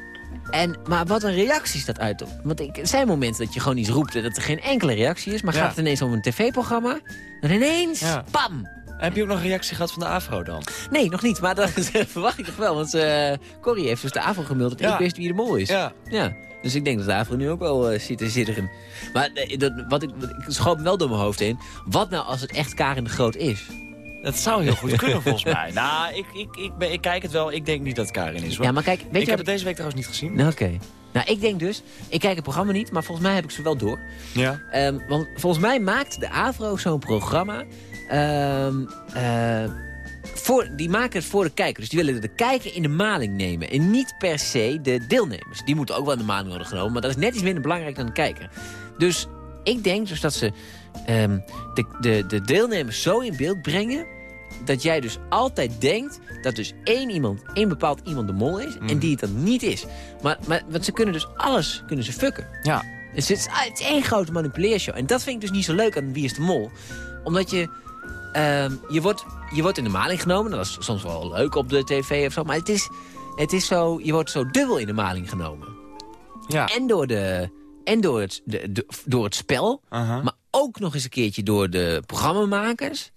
En, maar wat een reacties dat uit. Want ik, er zijn momenten dat je gewoon iets roept en dat er geen enkele reactie is. Maar Ja. gaat het ineens om een tv-programma, dan ineens, Ja. pam! Heb je ook nog een reactie gehad van de Afro dan? Nee, nog niet. Maar dat <laughs> verwacht ik toch wel. Want eh Corrie heeft dus de avond gemaild dat Ja. ik wist wie de mol is. Ja. Ja. Dus ik denk dat de avond nu ook wel eh, zit te zitten. Maar eh, dat, wat ik, wat, ik schoot me wel door mijn hoofd heen. Wat nou als het echt Karin de Groot is? Dat zou heel goed kunnen <laughs> volgens mij. Nou, ik, ik, ik, ben, ik kijk het wel. Ik denk niet dat het Karin is. Hoor. Ja, maar kijk, weet ik je heb het deze week trouwens niet gezien. Nou, oké. Nou, ik denk dus... Ik kijk het programma niet, maar volgens mij heb ik ze wel door. Ja. Ehm, want volgens mij maakt de AVRO zo'n programma... ehm, eh, voor, die maken het voor de kijker. Dus die willen de kijker in de maling nemen. En niet per se de deelnemers. Die moeten ook wel in de maling worden genomen. Maar dat is net iets minder belangrijk dan de kijker. Dus ik denk dus dat ze ehm, de, de, de deelnemers zo in beeld brengen... dat jij dus altijd denkt dat dus één iemand, één bepaald iemand de mol is... en die het dan niet is. Maar, maar want ze kunnen dus alles kunnen ze fucken. Ja. Dus het is, ah, het is één grote manipuleershow. En dat vind ik dus niet zo leuk aan Wie is de Mol. Omdat je... ehm, je, wordt, je wordt in de maling genomen. Dat is soms wel leuk op de tv of zo. Maar het is, het is zo... Je wordt zo dubbel in de maling genomen. Ja. En door, de, en door, het, de, de- door het spel. Maar ook nog eens een keertje door de programmamakers.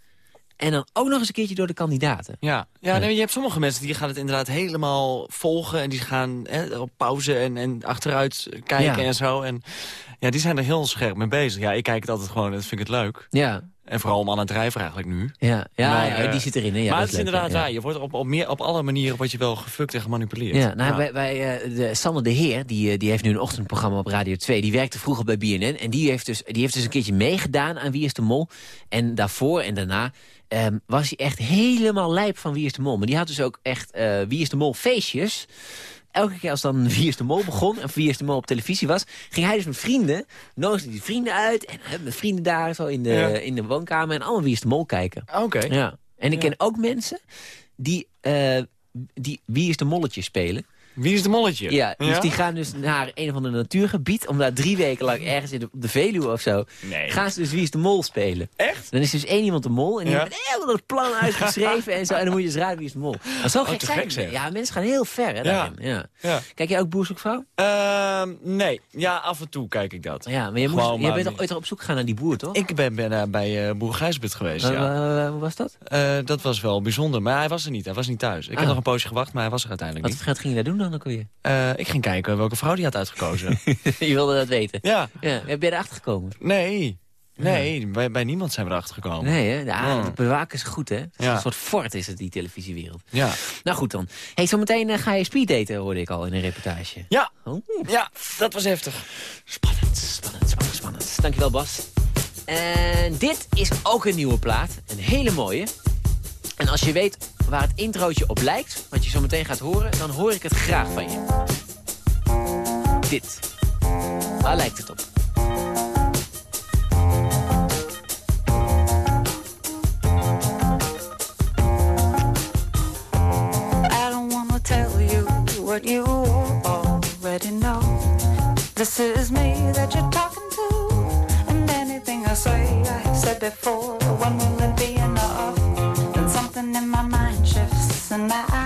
En dan ook nog eens een keertje door de kandidaten. Ja, ja nee, je hebt sommige mensen die gaan het inderdaad helemaal volgen. En die gaan hè, op pauze en, en achteruit kijken Ja. en zo. En ja, die zijn er heel scherp mee bezig. Ja, ik kijk het altijd gewoon, dat vind ik het leuk. Ja, En vooral om aan het drijven eigenlijk nu. ja, ja, Maar, ja, eh, die zit erin. Hè? Ja, maar het is leuk, inderdaad ja. waar. Je wordt op, op, meer, op alle manieren word je wel gefukt en gemanipuleerd. Ja, nou, Wij, wij, eh, de, Sander de Heer, die, eh, die heeft nu een ochtendprogramma op Radio 2. Die werkte vroeger bij BNN. En die heeft dus, die heeft dus een keertje meegedaan aan Wie is de Mol. En daarvoor en daarna ehm, was hij echt helemaal lijp van Wie is de Mol. Maar die had dus ook echt eh, Wie is de Mol feestjes. Elke keer als dan Wie is de Mol begon en Wie is de Mol op televisie was... ging hij dus met vrienden, nodigde die vrienden uit... en met vrienden daar zo in de, Ja. in de woonkamer... en allemaal Wie is de Mol kijken. Oké. Ja. En ik ken ook mensen die, eh, die Wie is de Molletje spelen... Wie is de molletje? Ja, dus die gaan dus naar een of ander natuurgebied... om daar drie weken lang ergens in de, op de Veluwe of zo... Nee. gaan ze dus Wie is de Mol spelen. Echt? Dan is dus één iemand de mol en die Ja. heeft een heel dat plan uitgeschreven... en zo en dan moet je eens raden wie is de mol. Maar zo Oh, gek zijn zeg. Ja, mensen gaan heel ver hè, daarin. Ja. Ja. Kijk jij ook Boer zoekt vrouw? Ehm, nee, ja, af en toe kijk ik dat. Ja, maar je, moest, je bent toch ooit op zoek gegaan naar die boer, toch? Ik ben, ben eh, bij eh Boer Gijsbert geweest, ja. hoe was dat? Eh, dat was wel bijzonder, maar hij was er niet. Hij was niet thuis. Ik Ah. heb nog een poosje gewacht, maar hij was er uiteindelijk Wat niet. voor geld ging je daar doen dan ook weer? Eh, ik ging kijken welke vrouw die had uitgekozen. <laughs> je wilde dat weten? Ja. ja. Ben je erachter gekomen? Nee. Nee, bij, bij niemand zijn we erachter gekomen. Nee, hè? Ja, het bewaken is goed, hè? Ja. Een soort fort is het, die televisiewereld. Ja. Nou goed dan. hey, zometeen eh, ga je speeddaten, hoorde ik al in een reportage. Ja. Oh. Ja, dat was heftig. Spannend, spannend, spannend, spannend. Dankjewel, Bas. En dit is ook een nieuwe plaat. Een hele mooie. En als je weet waar het introotje op lijkt, wat je zo meteen gaat horen, dan hoor ik het graag van je. Dit. Waar lijkt het op? I don't wanna tell you what you already know. This is me that you're talking to, and anything I say, I said before. Shifts, and I,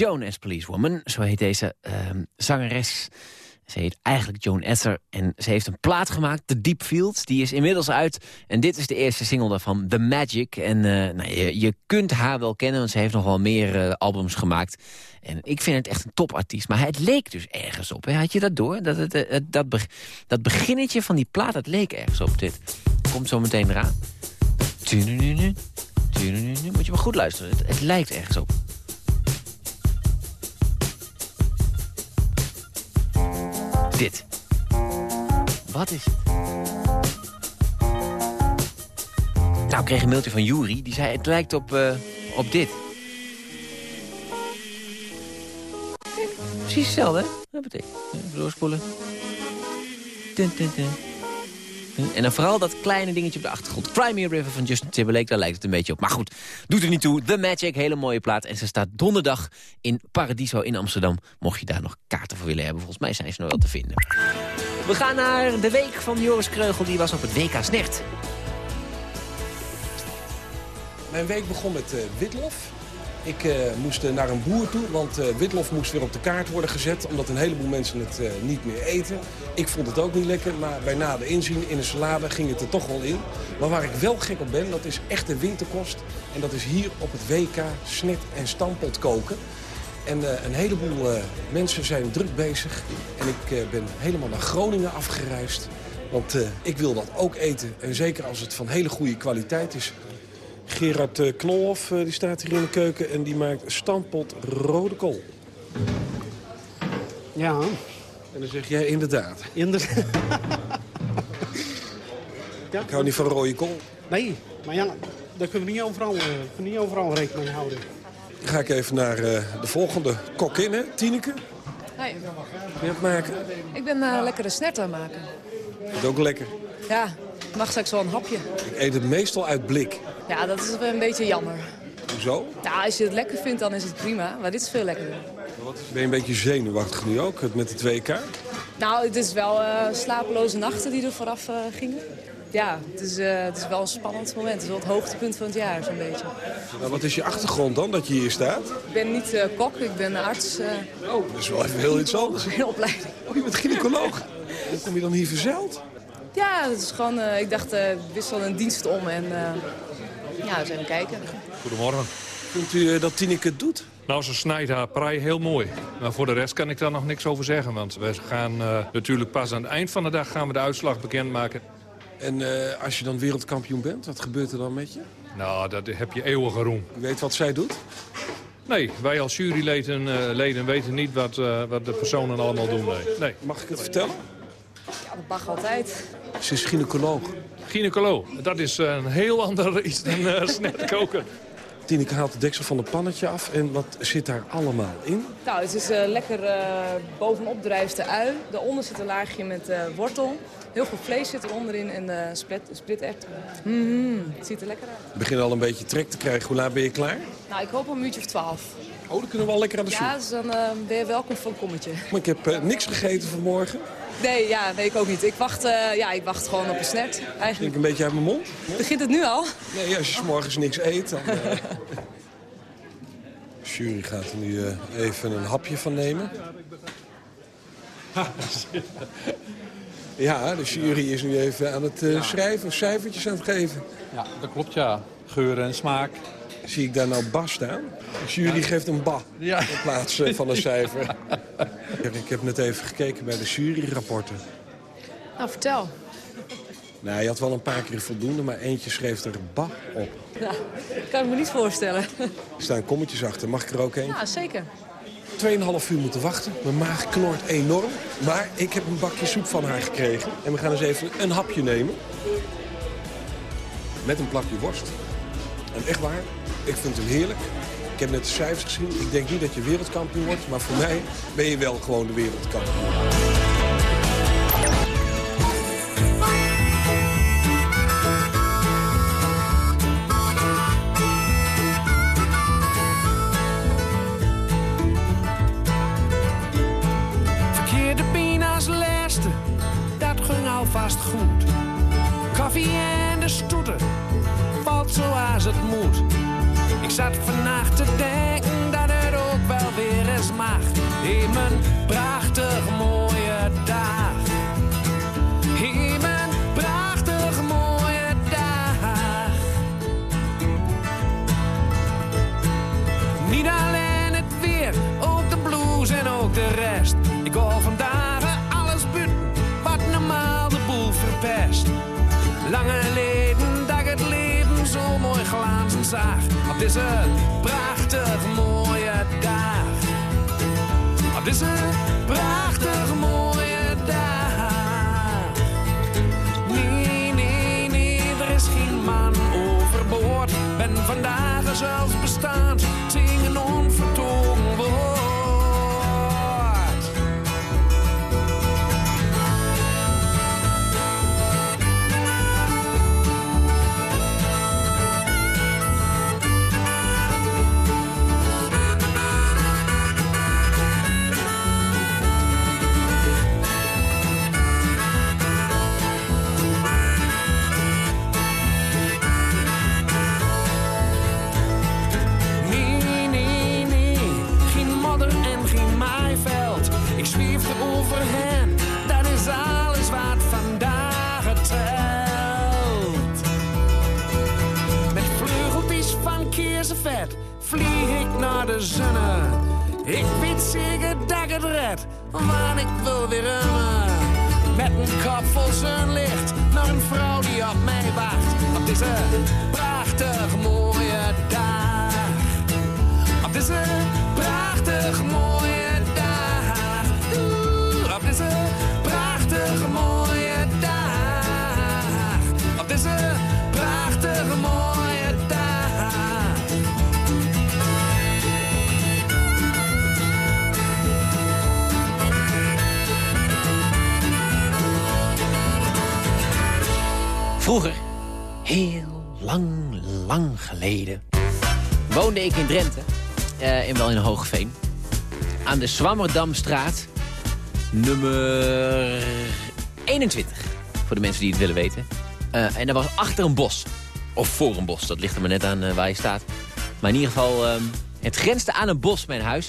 Joan as Policewoman, zo heet deze ehm, zangeres. Ze heet eigenlijk Joan Esser en ze heeft een plaat gemaakt, The Deep Fields. Die is inmiddels uit en dit is de eerste single daarvan, The Magic. En eh, nou, je, je kunt haar wel kennen, want ze heeft nog wel meer eh, albums gemaakt. En ik vind het echt een topartiest, maar het leek dus ergens op. Hè? Had je dat door? Dat, het, eh, dat, dat beginnetje van die plaat, dat leek ergens op dit. Komt zo meteen eraan. Moet je maar goed luisteren, het lijkt ergens op. dit. Wat is het? Nou, ik kreeg een mailtje van Juri. Die zei, het lijkt op, uh, op dit. Precies hetzelfde, hè? Dat betekent. Even doorspoelen. Dun. En dan vooral dat kleine dingetje op de achtergrond. Cry Me River van Justin Timberlake, daar lijkt het een beetje op. Maar goed, doet er niet toe. The Magic, hele mooie plaat. En ze staat donderdag in Paradiso in Amsterdam. Mocht je daar nog kaarten voor willen hebben. Volgens mij zijn ze nog wel te vinden. We gaan naar de week van Joris Kreugel. Die was op het WK Snert. Mijn week begon met uh, witlof. Ik uh, moest uh, naar een boer toe, want uh, witlof moest weer op de kaart worden gezet... omdat een heleboel mensen het niet meer eten. Ik vond het ook niet lekker, maar bij nader inzien in een salade ging het er toch wel in. Maar waar ik wel gek op ben, dat is echte winterkost. En dat is hier op het WK snet- en stampot koken. En een heleboel mensen zijn druk bezig. En ik ben helemaal naar Groningen afgereisd. Want ik wil dat ook eten. En zeker als het van hele goede kwaliteit is... Gerard uh, Knolhoff uh, die staat hier in de keuken en die maakt stampot rode kool. Ja. En dan zeg jij inderdaad. Inderdaad. <laughs> ja. Ik hou niet van rode kool. Nee, maar ja, daar kunnen we niet overal, uh, niet overal rekening mee houden. Dan ga ik even naar de volgende kokkin, hè? Tineke. Hi. Ben je het maken? Ik ben lekkere snert aan het maken. Dat is ook lekker. Ja, mag straks wel een hapje. Ik eet het meestal uit blik. Ja, dat is een beetje jammer. Hoezo? Ja, als je het lekker vindt, dan is het prima. Maar dit is veel lekkerder. Ben je een beetje zenuwachtig nu ook, met het WK? Nou, het is wel uh, slapeloze nachten die er vooraf uh, gingen. Ja, het is, uh, het is wel een spannend moment. Het is wel het hoogtepunt van het jaar, zo'n beetje. Nou, wat is je achtergrond dan, dat je hier staat? Ik ben niet kok, ik ben arts. Oh, dat is wel even heel iets anders. Een opleiding. Oh, je bent gynaecoloog. Hoe kom je dan hier verzeild? Ja, het is gewoon, ik dacht, uh, wissel een dienst om en ja, we zijn kijken. Goedemorgen. Vindt u dat Tineke het doet? Nou, ze snijdt haar prei heel mooi. Maar voor de rest kan ik daar nog niks over zeggen. Want we gaan natuurlijk pas aan het eind van de dag gaan we de uitslag bekendmaken. En als je dan wereldkampioen bent, wat gebeurt er dan met je? Nou, dat heb je eeuwige roem. U weet wat zij doet? Nee, wij als juryleden uh, leden weten niet wat, uh, wat de personen allemaal doen. Nee. nee. Mag ik het vertellen? Ja, dat mag altijd. Ze is gynaecoloog. Gynaecoloog, dat is een heel <laughs> ander iets dan uh, snet koken. Tineke haalt het deksel van het pannetje af. En wat zit daar allemaal in? Nou, het is uh, lekker uh, bovenop drijft de ui. Daaronder zit een laagje met uh, wortel. Heel veel vlees zit er onderin en uh, split, split mm -hmm. Het ziet er lekker uit. Ik begin al een beetje trek te krijgen. Hoe laat ben je klaar? Nou, ik hoop een minuutje of twaalf. Oh, dan kunnen we wel lekker aan de soep. Ja, dus dan uh, ben je welkom voor een kommetje. Maar ik heb uh, niks gegeten vanmorgen. Nee, ja, nee, ik ook niet. Ik wacht, uh, ja, ik wacht gewoon op een snert. Eigenlijk. Ik een beetje uit mijn mond. Ja? Begint het nu al? Nee, als je 's morgens niks eet, dan... <laughs> jury gaat er nu even een hapje van nemen. <laughs> Ja, de jury is nu even aan het uh, schrijven, cijfertjes aan het geven. Ja, dat klopt, ja. Geur en smaak. Zie ik daar nou ba staan? De jury ja. geeft een ba ja. in plaats uh, van een cijfer. Ja. Ik heb net even gekeken bij de juryrapporten. Nou, vertel. Nou, je had wel een paar keer voldoende, maar eentje schreef er ba op. Ja, dat kan ik me niet voorstellen. Er staan kommetjes achter. Mag ik er ook een? Ja, zeker. 2,5 uur moeten wachten. Mijn maag knort enorm. Maar ik heb een bakje soep van haar gekregen. En we gaan eens even een hapje nemen. Met een plakje worst. En echt waar, ik vind hem heerlijk. Ik heb net de cijfers gezien. Ik denk niet dat je wereldkampioen wordt. Maar voor mij ben je wel gewoon de wereldkampioen. vast goed. Koffie en de stoeten valt zoals het moet. Ik zat vannacht te denken dat het ook wel weer eens mag. In mijn prachtig mooie dag. In mijn prachtig mooie dag. Niet alleen het weer, ook de blues en ook de rest. Ik hoor vandaag zag. Op deze prachtig mooie dag. Op naar de zonne. Ik weet zeker dat ik het red, want ik wil weer remmen. Met een kop vol zonlicht naar een vrouw die op mij wacht. Op deze prachtig mooie dag. Op deze prachtig mooie dag. Op deze Vroeger, heel lang, lang geleden, woonde ik in Drenthe. eh, en wel in Hoogveen. Aan de Zwammerdamstraat, nummer 21. Voor de mensen die het willen weten. Eh, en dat was achter een bos. Of voor een bos, dat ligt er maar net aan eh, waar je staat. Maar in ieder geval, ehm, het grensde aan een bos, mijn huis.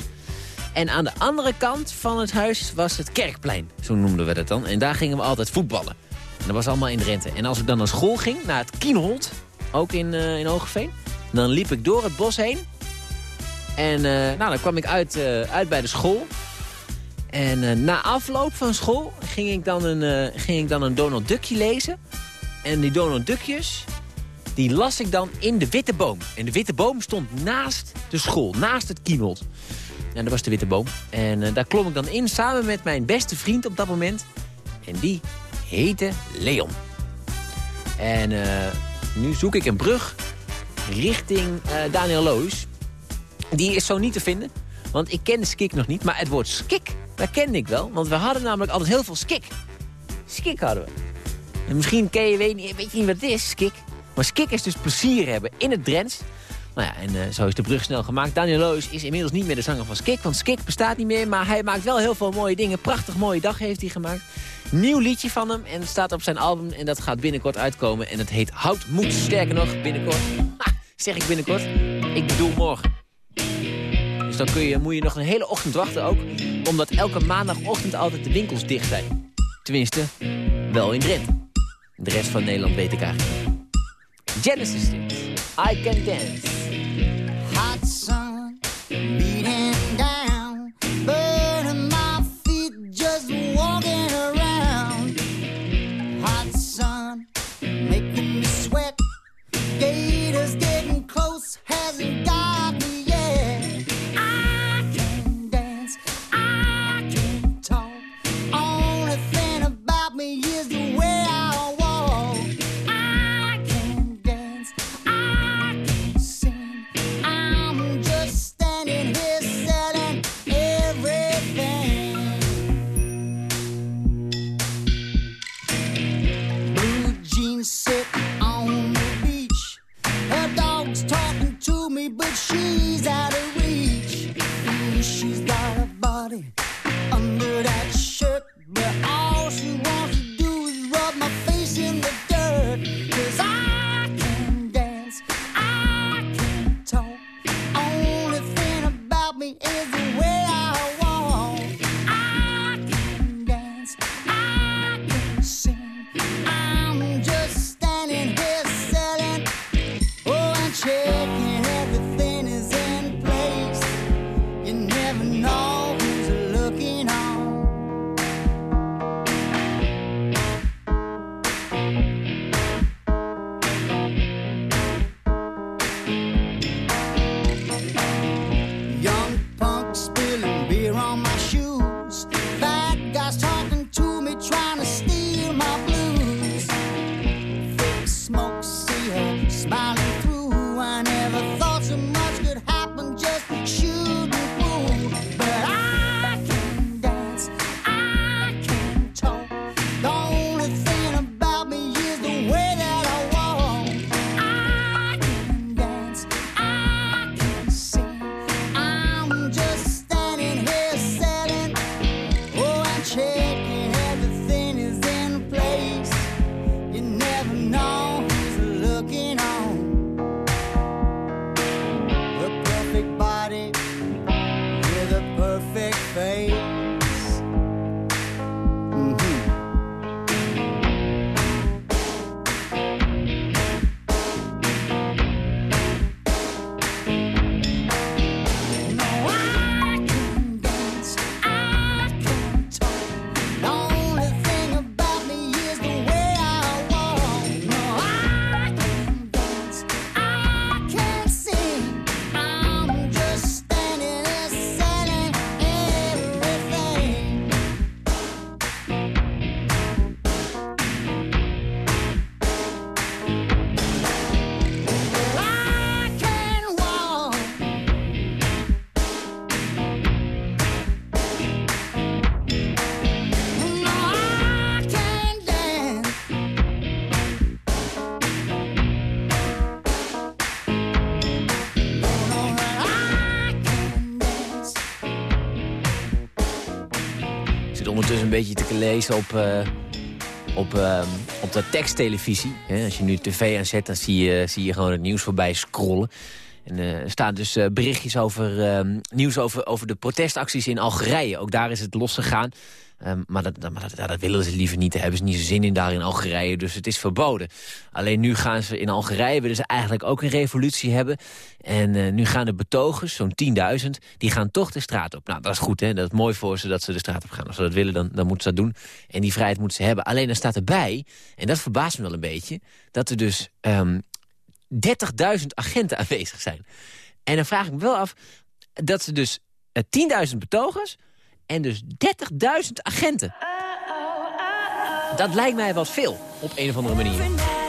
En aan de andere kant van het huis was het kerkplein. Zo noemden we dat dan. En daar gingen we altijd voetballen. En dat was allemaal in Drenthe. En als ik dan naar school ging, naar het Kienholt, ook in, eh in Hogeveen... dan liep ik door het bos heen. En eh, nou, dan kwam ik uit, eh, uit bij de school. En na afloop van school ging ik, dan een, ging ik dan een Donald Duckje lezen. En die Donald Duckjes, die las ik dan in de Witte Boom. En de Witte Boom stond naast de school, naast het Kienholt. En dat was de Witte Boom. En daar klom ik dan in samen met mijn beste vriend op dat moment. En die heette Leon. En eh, nu zoek ik een brug richting eh, Daniel Loos. Die is zo niet te vinden, want ik ken skik nog niet. Maar het woord skik, dat kende ik wel. Want we hadden namelijk altijd heel veel skik. Skik hadden we. En misschien ken je, weet je niet wat het is, skik. Maar skik is dus plezier hebben in het Drents. Nou ja, en eh, zo is de brug snel gemaakt. Daniel Loos is inmiddels niet meer de zanger van Skik, want Skik bestaat niet meer. Maar hij maakt wel heel veel mooie dingen. Prachtig mooie dag heeft hij gemaakt. Nieuw liedje van hem en staat op zijn album. En dat gaat binnenkort uitkomen. En het heet Hout Moed. Sterker nog, binnenkort. Ha, zeg ik binnenkort. Ik bedoel morgen. Dus dan kun je, moet je nog een hele ochtend wachten ook. Omdat elke maandagochtend altijd de winkels dicht zijn. Tenminste, wel in Drenthe. De rest van Nederland weet ik eigenlijk niet. Genesis dit. I Can Dance. Lezen op, eh, op, ehm, op de teksttelevisie. Als je nu tv aanzet, dan zie je, zie je gewoon het nieuws voorbij scrollen. En eh, er staan dus eh, berichtjes over ehm, nieuws over, over de protestacties in Algerije. Ook daar is het losgegaan. Um, maar dat, dat, willen ze liever niet. Daar hebben ze niet zo zin in daar in Algerije. Dus het is verboden. Alleen nu gaan ze in Algerije... willen ze eigenlijk ook een revolutie hebben. En uh, nu gaan de betogers, zo'n 10.000... die gaan toch de straat op. Nou, dat is goed, hè. Dat is mooi voor ze dat ze de straat op gaan. Als ze dat willen, dan, dan moeten ze dat doen. En die vrijheid moeten ze hebben. Alleen dan staat erbij, en dat verbaast me wel een beetje... dat er dus um, 30.000 agenten aanwezig zijn. En dan vraag ik me wel af dat ze dus uh, 10.000 betogers en dus 30.000 agenten. Dat lijkt mij wat veel, op een of andere manier.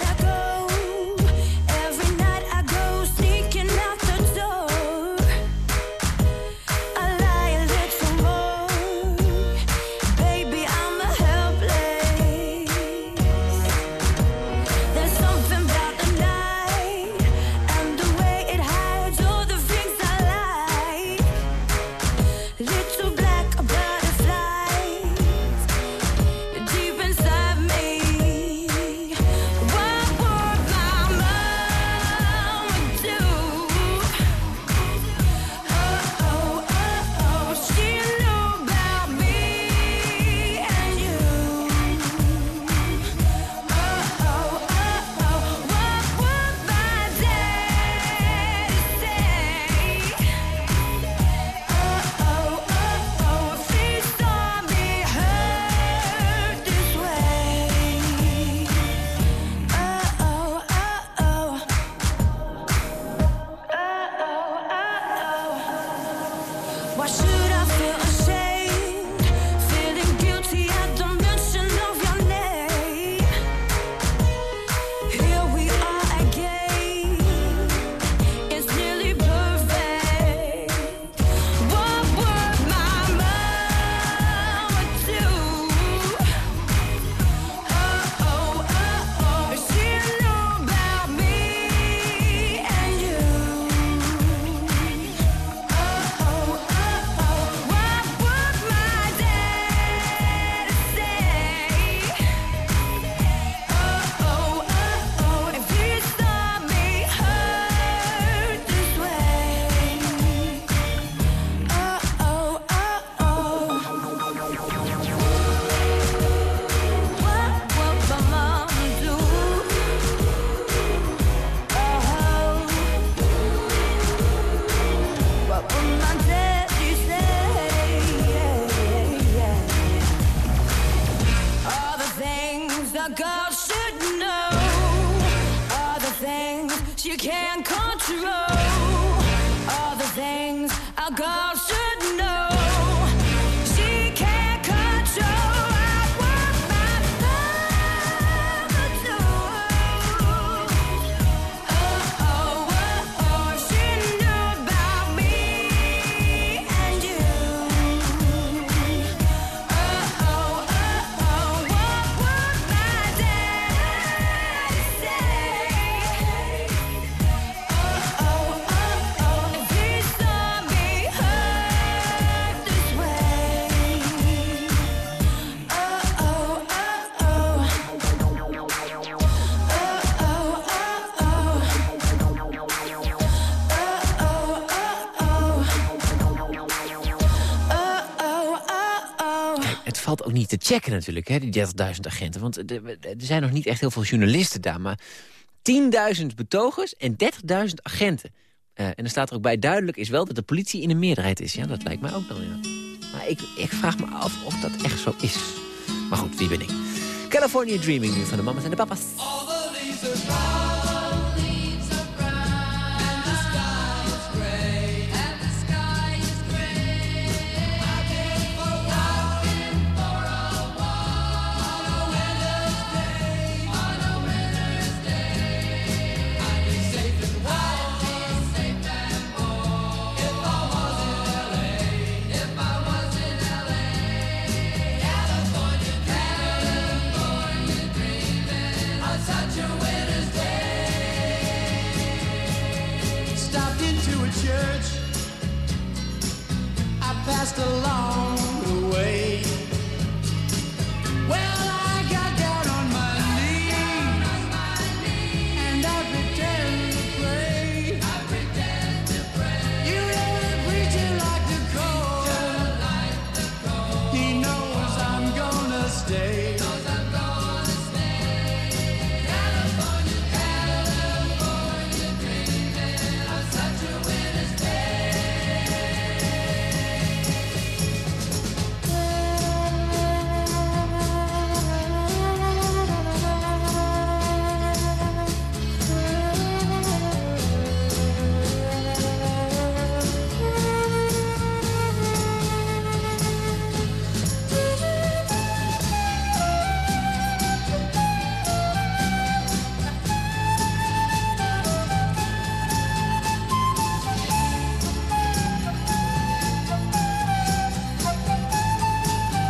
Checken natuurlijk, hè, die 30.000 agenten. Want er, zijn nog niet echt heel veel journalisten daar. Maar 10.000 betogers en 30.000 agenten. Uh, en er staat er ook bij, duidelijk is wel dat de politie in de meerderheid is. Ja, dat lijkt mij ook wel, ja. Maar ik, ik vraag me af of dat echt zo is. Maar goed, wie ben ik? California Dreaming nu van de mamas en de papa's. last alone.